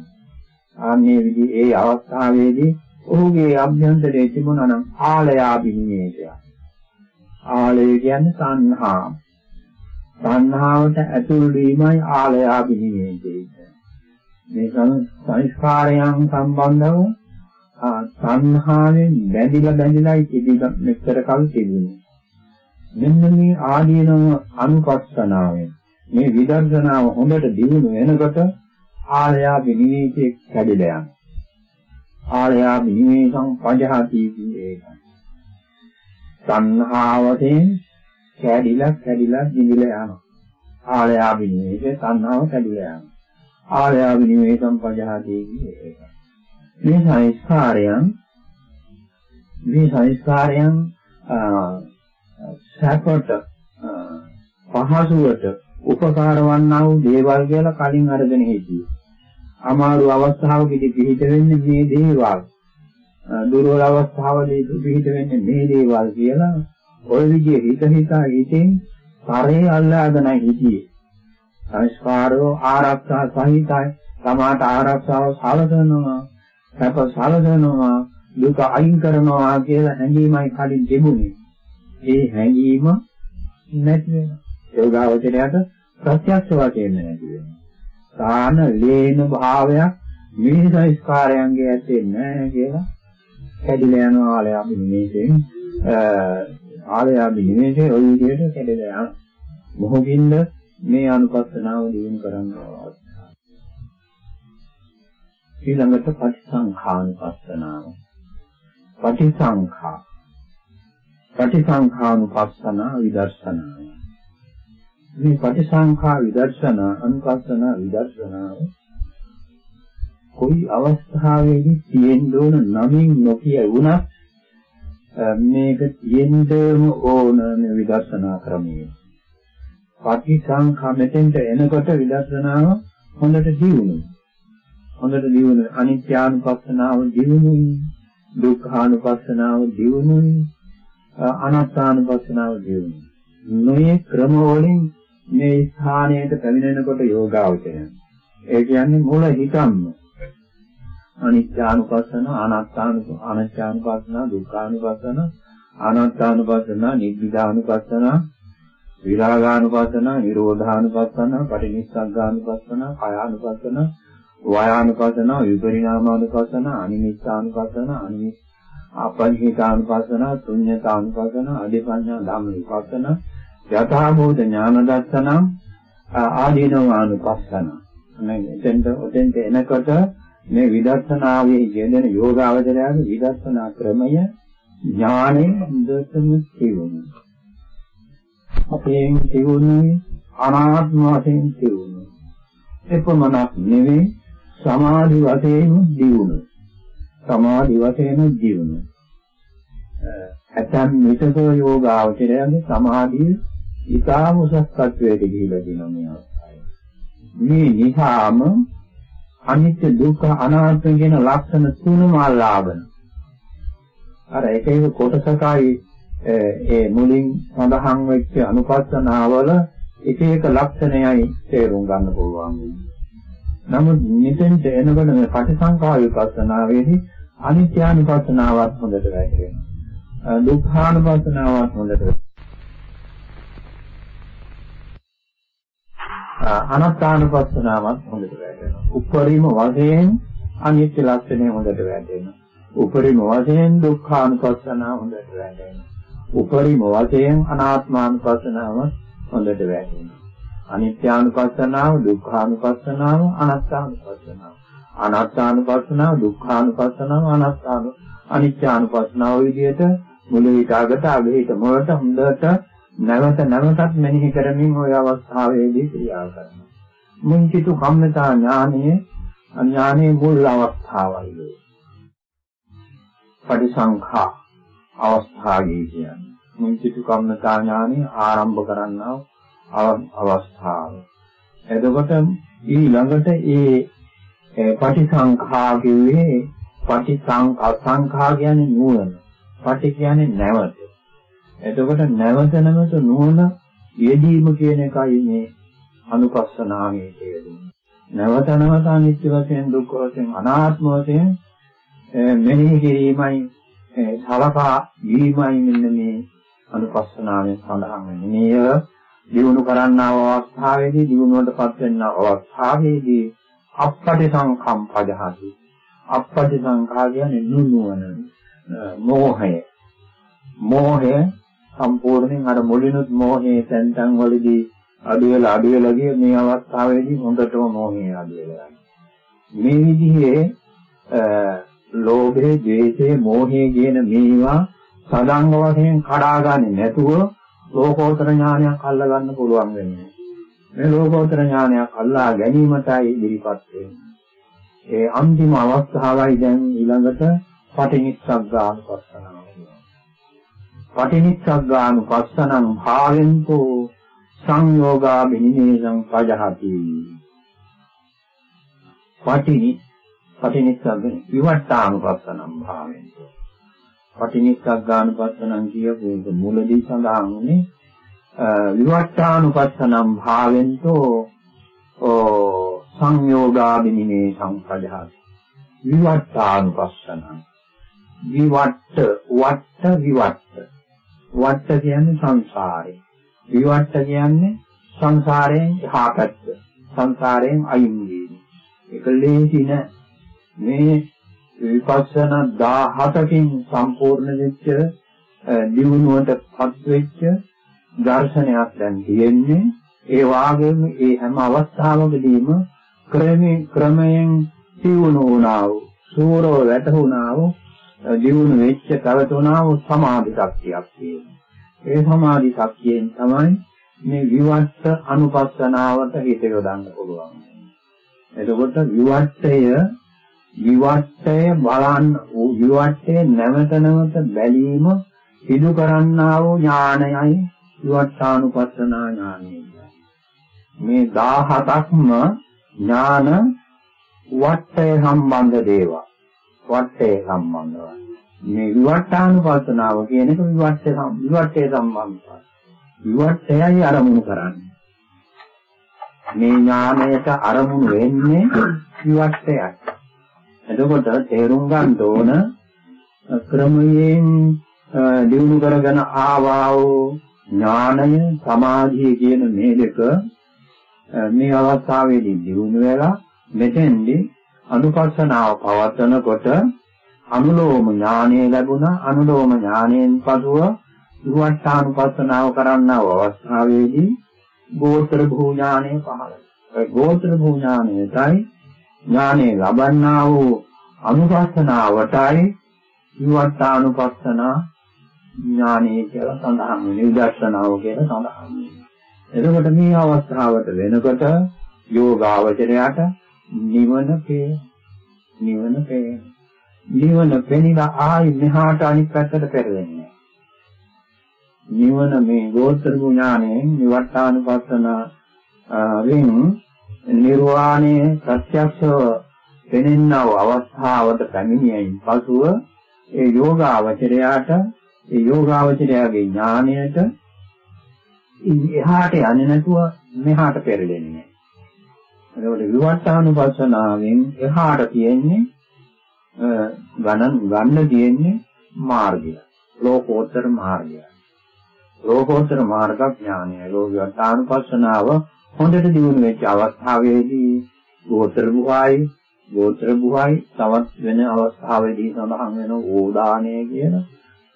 Speaker 2: ආන්නේ විදි ඒ අවස්ථාවේදී ඔහුගේ අභ්‍යන්තරයේ තිබුණා නම් ආලයාබිනිමේය. ආලය කියන්නේ සංහා. සංහාවට ඇතුල් වීමයි ආලයාබිනිමේය. මේ සංස්කාරයන් සම්බන්ධව සංහාවෙන් බැඳිලා බැඳිලායි තිබෙන මෙච්චර කල් තිබුණේ. මෙන්න මේ ආදීනව අනුපස්සනාවෙන් මේ විදර්ශනාව හොඳට දිනු වෙනකොට ආලයා විනිවිදේ කැඩිලා යනවා. ආලයා විනිවිදං පජහති කියන්නේ සංහාවතෙන් කැඩිලා කැඩිලා දිවිලා යනවා. ආලයා විනිවිදේ සංහාව කැඩිලා යනවා. ආලයා විනිවේ සම්පජාතේ කියන්නේ මේ සංස්කාරයන් මේ සංස්කාරයන් සැපට පහසුවට උපකාර වන්නා වූ දේවල් කියලා කලින් අරගෙන හිටියේ. අමාරු අවස්ථාවකදී පිළිහිට වෙන්නේ මේ දේවල්. දුර්වල අවස්ථාවලදී පිළිහිට වෙන්නේ මේ දේවල් කියලා ඔය විදිහේ හිත හිතා හිතෙන් කරේ අල්ලාගෙන හිටියේ. සංස්කාරෝ ආරක්ෂා සහිතයි සමාත ආරක්ෂාව සාලසනවා සැප සාලසනවා දුක අයින් කරනවා කියලා හැඟීමයි කලින් තිබුණේ ඒ හැඟීම නැති වෙනවා යෝගාවචරයට ප්‍රත්‍යක්ෂ වශයෙන් නැති වෙනවා සාන ලේන භාවයක් මේ සංස්කාරයන්ගේ ඇත්තේ නැහැ කියලා කැඩිලා යනවා ආලය අපි මේකෙන් ආලයාගේ නිමේෂේ ওই විදිහට කැඩෙලා යන මොහොතින්ද මේ අනුපස්සනාව දිනු කරනවා ඊළඟට පටිසංඛානුපස්සනාව. පටිසංඛා පටිසංඛානුපස්සනා විදර්ශනාව මේ පටිසංඛා විදර්ශනා අනුපස්සනා විදර්ශනාව කොයි අවස්ථාවේදී තියෙන්න ඕන නමින් නොකිය වුණත් මේක තියෙන්නම ඕන මේ විදර්ශනා ක්‍රමයේ. පටිසංඛා මෙතෙන්ට එනකොට විදර්ශනාව හොඳට දියුණුයි. හොඳට දියුණු අනිත්‍යානුපස්සනාව දියුණුයි. දුක්ඛානුපස්සනාව දියුණුයි. අනාත්මානුපස්සනාව දියුණුයි. මේ ක්‍රම වලින් මේ ස්ථානයට පැමිණෙනකොට යෝගාවචරය. ඒ කියන්නේ මුල හිතන්න අනිත්‍යානුපස්සන, අනාත්මානු අනිත්‍යානුපස්සන, දුක්ඛානුපස්සන, අනාත්මානුපස්සන, නිබ්බිදානුපස්සන, විරාගානුපස්සන, නිරෝධානුපස්සන, පටිනිස්සග්ගානුපස්සන, කයානුපස්සන, වායානුපස්සන, විපරිණාමානුපස්සන, අනිමිත්තානුපස්සන, අනිමිත් අපරිහිතානුපස්සන, ශුන්‍යතානුපස්සන, අධිපඤ්ඤා ධම්මවිපස්සන, යථාභූත ඥාන දර්ශන ආදීනවානුපස්සන. මේ එතෙන්ට ඔතෙන්ට එනකොට මේ විදර්ශනාවේ යෙදෙන යෝගාවචරයගේ විදර්ශනා ක්‍රමය ඥාණයෙන් හොඳටම තියුණු. අපේන් තියුණුයි අනාත්ම වශයෙන් තියුණු. එපමණක් නෙවෙයි සමාධි වශයෙන් දියුණු. සමාධි වශයෙන් දියුණු. ඇතන් විතක යෝගාවචරයගේ සමාධිය ඊටාම උසස් තත්වයට ගිහිලා දිනවා මේ අවස්ථාවේ. මේ නිසාම අනිත්‍ය දුක්ඛ අනාත්ම කියන ලක්ෂණ තුනම අල්ලාගෙන අර එක එක කොටසකයි ඒ මුලින් සඳහන් වෙච්ච අනුපස්සනාවල එක එක ලක්ෂණයයි තේරුම් ගන්න පුළුවන් නමුත් මෙතෙන්ට එනකොට මේ පටිසංඛා විපස්සනාවේදී අනිත්‍යානුපස්සනාවත් හොඳට වැටහෙනවා දුක්ඛානුපස්සනාවත් හොඳට අනාත්මානුපස්සනාවත් හොඳට වැටෙනවා. උපරිම වශයෙන් අනිත්‍ය ලක්ෂණය හොඳට වැටෙනවා. උපරිම වශයෙන් දුක්ඛානුපස්සනාව හොඳට වැටෙනවා. උපරිම වශයෙන් අනාත්මානුපස්සනාව හොඳට වැටෙනවා. අනිත්‍යානුපස්සනාව, දුක්ඛානුපස්සනාව, අනාත්මානුපස්සනාව. අනාත්මානුපස්සනාව, දුක්ඛානුපස්සනාව, අනාත්මානු අනිත්‍යානුපස්සනාව විදිහට මුල හිතාගත අගහිත මොකට හොඳට නැවත නැවතත් මෙනෙහි කරමින් ওই අවස්ථාවේදී ක්‍රියා කරනවා. මුංචිතු කම්මතා ඥානයේ ඥානයේ මුල් අවස්ථාවයි. පටිසංඛා අවස්ථාවේ කියන්නේ. මුංචිතු කම්මතා ඥානය ආරම්භ කරන්නා අවස්ථාව. එතකොට ඊළඟට ඒ පටිසංඛා කිව්වේ පටිසංඛා කියන්නේ නුවණ. පටි කියන්නේ නැවත. එතකොට නැවත නැවත නුවණ යෙදීම කියන එකයි මේ අනුපස්සනාවේ තියෙන්නේ. නැවත නැවත අනිත්‍ය වශයෙන් දුක්ඛ වශයෙන් අනාත්ම වශයෙන් මෙනෙහි කිරීමයි සලකා දීමයි මෙන්න මේ අනුපස්සනාවෙන් සඳහන් වෙන්නේ. මෙය දිනු කරන්නා අවස්ථාවේදී දිනුවටපත් වෙන අවස්ථාවේදී අපපටි සංකම්පජහති. අපපටි සංඛා කියන්නේ නුනුවන මෝහය. මෝහය සම්පූර්ණයෙන් අර මුලිනුත් මෝහයේ තැන් තැන් වලදී අඩු වෙලා අඩු වෙලා ගිය මේ අවස්ථාවේදී හොඳටම මෝහය අඩු වෙලා මේ විදිහේ ලෝභය, ද්වේෂය, මෝහය කියන මේවා සදාංග වශයෙන් කඩාගන්නේ නැතුව ලෝකෝත්තර ඥානයක් අල්ලා ගන්න පුළුවන් වෙන්නේ. මේ ලෝකෝත්තර ඥානයක් අල්ලා ගැනීමටයි ඉදිරිපත් වෙන්නේ. ඒ අන්තිම අවස්ථාවයි දැන් ඊළඟට පටිනිස්සග්ගානුපස්සනාව. පටිනිස්සග්ගානුපස්සනං භාවෙන්තෝ සංයෝගා බිනිමේසං පජහති පටිනි පටිනිස්සග්ග විවට්ටානුපස්සනං භාවෙන්තෝ පටිනිස්සග්ගානුපස්සනං කියපු මුලදී සඳහන් වුනේ විවට්ටානුපස්සනං භාවෙන්තෝ ඕ සංයෝගා බිනිමේසං පජහති විවට්ටානුපස්සනං විවට්ට වට්ට විවට්ට වට්ට කියන්නේ සංසාරේ. විවට්ට කියන්නේ සංසාරයෙන් එහා පැත්ත. සංසාරයෙන් අයින් වීම. ඒක ලේසින මේ විපස්සනා 17කින් සම්පූර්ණ වෙච්ච දිනුවටපත් වෙච්ච දර්ශනයක් දැන් තියෙන්නේ ඒ වාගේම ඒ හැම අවස්ථාවකදීම ක්‍රමයෙන් ක්‍රමයෙන් සිවුණු වුණා වූ සූරව වැටුණා වූ දිනුන වෙච්ච පැවතුණා වූ සමාධි ශක්තියක් තියෙනවා. ඒ සමාධි ශක්තියෙන් තමයි මේ විවට්ට අනුපස්සනාවට හිත යොදන්න පුළුවන්. එතකොට විවට්ටය විවට්ටය බලන්න විවට්ටේ නැවත නැවත බැලීම සිදු කරන්නා වූ ඥානයයි විවට්ටානුපස්සනා ඥානයයි. මේ 17ක්ම ඥාන වට්ටය සම්බන්ධ දේවල්. වට්ටය සම්බන්ධව. මේ විවට්ටානුපස්සනාව කියන එක විවට්ටය විවට්ටය සම්බන්ධයි. විවට්ටයයි අරමුණු කරන්නේ. මේ ඥානයට අරමුණු වෙන්නේ විවට්ටයයි. එතකොට තේරුම් ගන්න ඕන ක්‍රමයෙන් දිනු කරගෙන ආවා වූ ඥානය සමාධිය කියන මේ දෙක මේ අවස්ථාවේදී දිනු වෙලා මෙතෙන්දී අනුපස්සනාව පවත්වනකොට අනුලෝම ඥානය ලැබුණා අනුලෝම ඥානයෙන් පසුව විවට්ටානුපස්සනාව කරන්නා වූ අවස්ථාවේදී ගෝත්‍ර භූ ඥානය පහළ වෙනවා. ගෝත්‍ර භූ ඥානයයි ඥානය ලබන්නා වූ අනුපස්සනාවටයි විවට්ටානුපස්සනා ඥානය කියලා සඳහන් වෙන විදර්ශනාව කියලා සඳහන් වෙනවා. එතකොට මේ අවස්ථාවට වෙනකොට යෝගාවචරයට නිවන පේ නිවන පේ නිවන පෙනිලා ආයි මෙහාට අනිත් පැත්තට පෙරෙන්නේ නිවන මේ ගෝත්‍ර ඥාණයෙන් නිවට්ටානුපස්සන වෙන නිර්වාණය ප්‍රත්‍යක්ෂව පෙනෙන්නව අවස්ථාවට පැමිණියයින් පසුව ඒ යෝගාවචරයට ඒ යෝගාවචරයාගේ ඥාණයට එහාට යන්නේ නැතුව මෙහාට පෙරලෙන්නේ. එතකොට විවට්ටානුපස්සනාවෙන් එහාට තියෙන්නේ ගණන් ගන්න තියෙන්නේ මාර්ගය. ලෝකෝත්තර මාර්ගය. ලෝකෝත්තර මාර්ග ඥානය. ලෝකෝත්තර හොඳට දිනු වෙච්ච අවස්ථාවේදී ගෝත්‍ර බුහායි ගෝත්‍ර බුහායි තවත් වෙන අවස්ථාවේදී සඳහන් වෙන ඕදානය කියන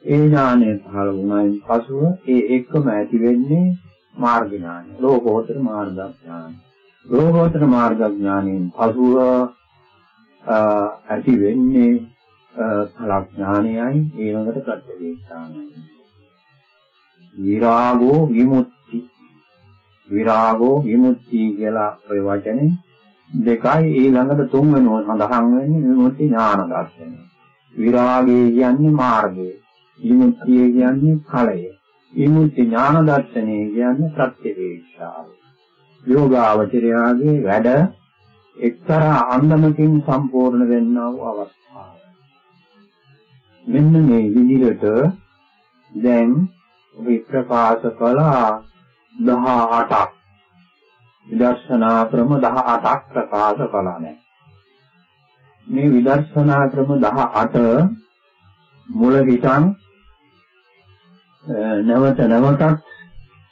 Speaker 2: ඒ ඥානය පහළ වුණායින් පසුව ඒ එක්කම ඇති වෙන්නේ මාර්ග ඥානය. ලෝකෝත්තර මාර්ග ඥානය. ලෝකෝත්තර මාර්ග ඥානයෙන් පසුව ඇති වෙන්නේ කලක් ඥානයයි ඊළඟට ප්‍රත්‍යවේක්ෂානයි. විරාගෝ විමුක්ති විරාගෝ විමුක්ති කියලා ඔය වචනේ දෙකයි ඊළඟට තුන් වෙනව සඳහන් වෙන්නේ විමුක්ති ඥාන දර්ශනය. විරාගය කියන්නේ මාර්ගය. විමුක්තිය කියන්නේ ඵලය. විමුක්ති ඥාන දර්ශනය කියන්නේ ප්‍රත්‍යවේක්ෂාව. යෝගාවචරයාගේ වැඩ එක්තරා අන්දමකින් සම්පූර්ණ වෙන්නා වූ අවස්ථාව. මෙන්න මේ විදිහට දැන් අපි ප්‍රකාශ කළා 18ක් විදර්ශනා ක්‍රම 18ක් ප්‍රකාශ කළා නෑ. මේ විදර්ශනා ක්‍රම 18 මුල හිතන් නැවත නැවතත්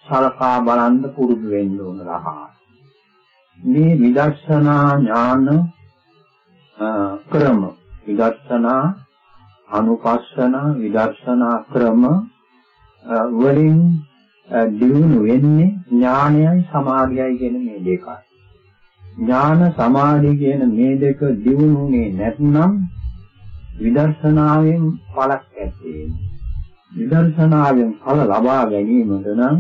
Speaker 2: සලකා බලන්න පුරුදු වෙන්න ඕන රහා. මේ විදර්ශනා ඥාන ක්‍රම විදර්ශනා අනුපස්සන විදර්ශනා ක්‍රම වලින් දිනු වෙන්නේ ඥානයයි සමාධියයි කියන මේ දෙකයි. ඥාන සමාධිය කියන මේ දෙක දිනුනේ නැත්නම් විදර්ශනාවෙන් ඵලක් ඇත්තේ. විදර්ශනාවෙන් ඵල ලබා ගැනීමට නම්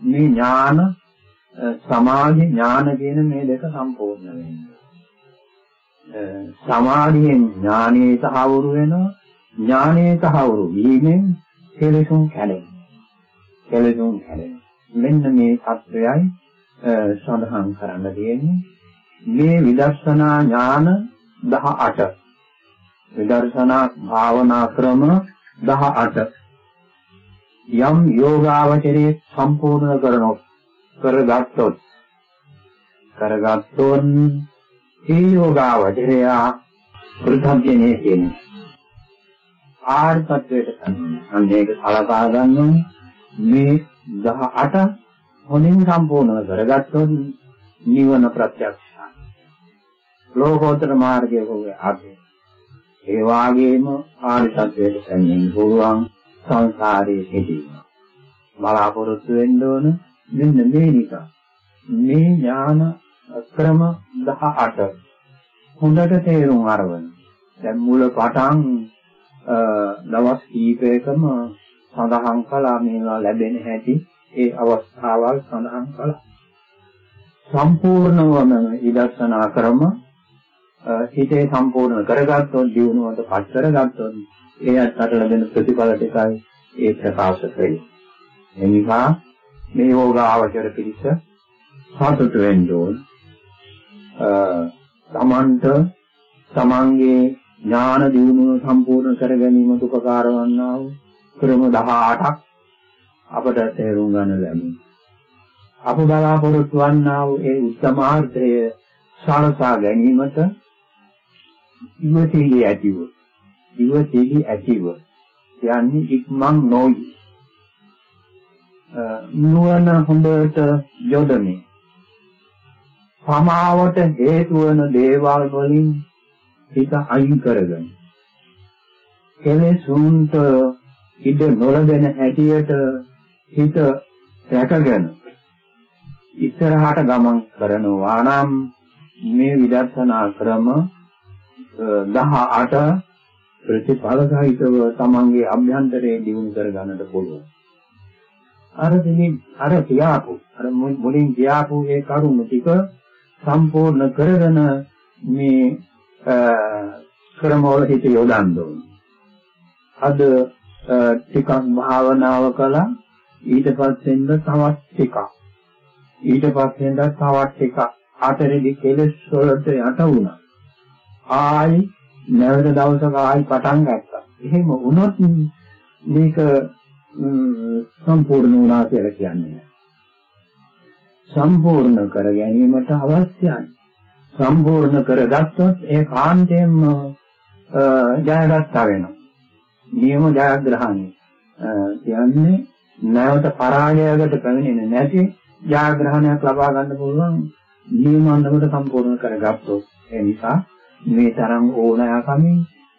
Speaker 2: මේ ඥාන සමාධි ඥාන කියන මේ දෙක සම්පූර්ණ වෙනවා. සමාධියෙන් ඥානයේ සහවුරු වෙනවා ඥානයේ සහවුරු වීමෙන් කෙලෙසුන් කැඩෙනවා. කෙලෙසුන් කැඩෙනවා. මෙන්න මේ தත්වයයි සඳහන් කරන්න තියෙන්නේ. මේ විදර්ශනා ඥාන 18 විදර්ශනා භාවනා ක්‍රම 18 යම් යෝගාවචරයේ සම්පූර්ණ කරනොත් කරගත්තොත් කරගත්තොත් ඒ යෝගාවචරය කෘතඥයේ කියන්නේ ආර්ථත්වයට අන්නේක සලකා ගන්න මේ 18 හොඳින් සම්පූර්ණ කරගත්තොත් නිවන ප්‍රත්‍යක්ෂයි. ලෝකෝත්තර මාර්ගයේ හොගේ අධේ ඒ වාගේම ආර්ථත්වයට පැමිණෙන්න පුළුවන්. සංසාරයේ සිටීම. බලාපොරොත්තු වෙන්න ඕන මෙන්න මේ නිසා. මේ ඥාන ක්‍රම 18 හොඳට තේරුම් අරගෙන දැන් මුල පටන් දවස් කීපයකම සඳහන් කළා මේවා ලැබෙන හැටි ඒ අවස්ථාවල් සඳහන් කළා. සම්පූර්ණවම ඉදර්ශනා ක්‍රම හිතේ සම්පූර්ණ කරගත්තොත් දිනුවට පත් කරගත්තොත් ඒ අතට ලැබෙන ප්‍රතිඵල ටිකයි ඒ ප්‍රකාශ වෙන්නේ. එනිසා මේ යෝගාවචර පිළිස සතුට වෙන්න ඕන. තමන්ට තමන්ගේ ඥාන දියුණුව සම්පූර්ණ කර ගැනීමට උපකාර වන්නා වූ ක්‍රම 18ක් අපට තේරුම් ගන්න ලැබෙනවා. අප බලාපොරොත්තු වන්නා වූ ඒ උත්තමාර්ථය සාරසා ගැනීමට ඉවතිලි ඇතිව ඉවතිලි ඇතිව. යන්නේ ඉක්මන් නොයි නුවණ හොඳට යොදන්නේ සමාවට හේතු වන දේවල් වලින් හිත අයින් කරගන්න කෙලෙසුන්ට ඉඩ නොලැබෙන හැටියට හිත රැකගෙන ඉස්සරහට ගමන් කරනවා නම් මේ විදර්ශනා ක්‍රම 18 ප්‍රතිඵල සහිතව තමන්ගේ අභ්‍යන්තරයේ දියුණු කර ගන්නට පුළුවන්. අර දෙනින් අර කියාපු අර මුලින් කියාපු ඒ කරුණු ටික සම්පූර්ණ කරගෙන මේ ක්‍රමවල හිත යොදන්න ඕනේ. අද ටිකක් භාවනාව කළා ඊට පස්සෙන්ද තවත් ටිකක් ඊට පස්සෙන්ද තවත් ටිකක් අතරෙදි කෙලස් වලට යට වුණා ආයි නැවත දවසක ආයි පටන් ගත්තා. එහෙම වුණොත් මේක සම්පූර්ණ වුණා කියලා කියන්නේ සම්පූර්ණ කර ගැනීමට අවශ්‍යයි. සම්පූර්ණ කරගත්තොත් ඒ කාන්තයෙන්ම ජයගත්තා වෙනවා. නියම ජයග්‍රහණය. කියන්නේ නැවත පරාජයකට පැමිණෙන්නේ නැති ජයග්‍රහණයක් ලබා ගන්න පුළුවන් නියමන්නකට සම්පූර්ණ කරගත්තොත් ඒ නිසා මේ තරම් ඕනෑකමින්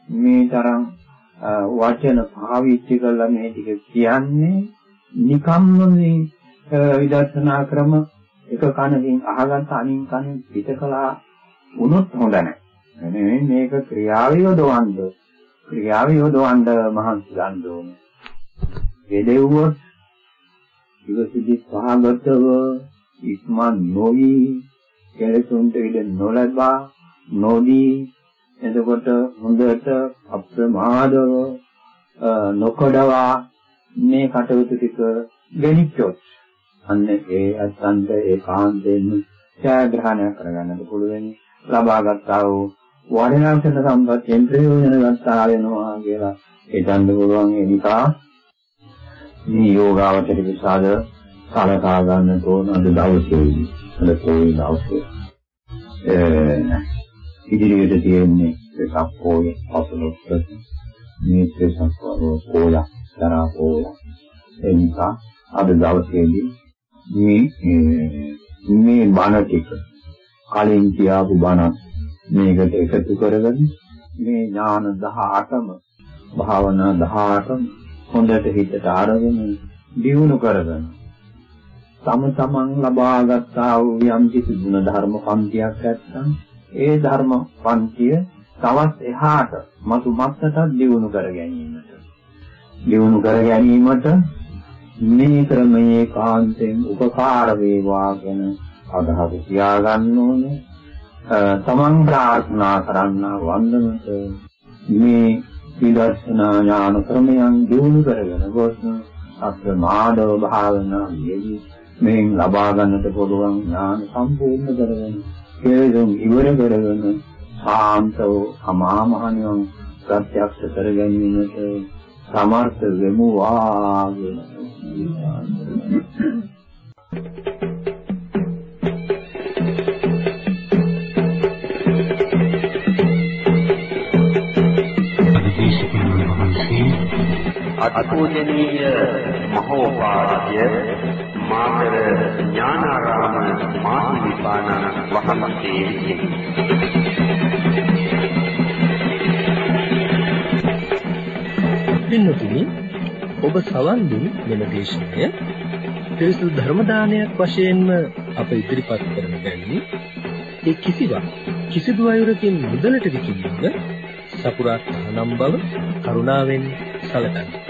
Speaker 2: මේ තරම් වචන පාවිච්චි කරලා මේ ටික කියන්නේ නිකම්ම මේ විදර්ශනා ක්‍රම එක කනකින් අහගත්ත අනින් කනින් පිට කළා වුණොත් හොඳ නැහැ. මේක ක්‍රියාවේ යොදවන්න ක්‍රියාව යොදවන්න මහන්සි ගන්න ඕනේ. එදෙව්වොත් ඉවසිදි පහගතව ඉක්මන් නොවි කෙලසුන්ට ඉඩ නොලබා නොදී එතකොට හොඳට අප්‍රමාදව නොකඩවා මේ කටයුතු ටික ගෙනිච්චොත් අන්න ඒ අත්න්ත ඒකාන්තයෙන්ම ඡායග්‍රහණය කරගන්නට පුළුවන්. ලබා ගන්නා වූ වඩනාසන සම්පත්තියෙන් ප්‍රයෝජන ගන්නා වෙනවා කියලා හිතන්න පුළුවන්. ඒ නිසා මේ යෝගාවචර විසාද සලකා ගන්න තෝරන අද දවසේදී. අද කොයි දවසේ? ඉදිරියට තියෙන්නේ එකක් පොය අපලොත් මේ එකක් පොය දරා පොය ඒ නිසා අද දවසේදී මේ මේ බණ ටික කලින් කියාපු බණක් මේකට එකතු කරගෙන මේ ඥාන 18ම භාවනා 18ම හොඳට හිතට අරගෙන දියුණු කරගෙන තම තමන් ලබාගත්තා වූ යම් කිසි ගුණ ධර්ම පන්තියක් නැත්නම් ඒ ධර්ම පන්තිය තවත් එහාට මතු මත්තට දියුණු කර ගැනීමට. දියුණු කර ගැනීමට මේ ක්‍රමයේ කාන්තෙන් උපකාර වේවා ගැන අදහස් තියාගන්න ඕනේ. තමන් ප්‍රාර්ථනා කරන්න වන්දනට මේ විදර්ශනා ඥාන ක්‍රමයන් දියුණු කරගෙන ගොස් අප්‍රමාදව භාවනා යෙදී මෙයින් ලබා ගන්නට පුළුවන් ඥාන සම්පූර්ණ කරගෙන හේතුන් ඉවර කරගෙන සාන්තව අමා මහ නිවන් ප්‍රත්‍යක්ෂ කර ගැනීමට සමර්ථ වෙමු වාගෙන
Speaker 1: අතිපූජනීය මහෝපාද්‍ය මාතර ඥානාරාම මාහිමිපාණන් වහන්සේ
Speaker 3: පින්නතුනි ඔබ සවන් දුන් මෙම දේශනය. පිරිසුදු ධර්ම දානයක් වශයෙන්ම අප ඉදිරිපත් කරන බැවින් ඒ කිසිවක් කිසිදු අයුරකින් මුදලට විකිණීම සපුරා තහනම් බව කරුණාවෙන් සැලකන්න.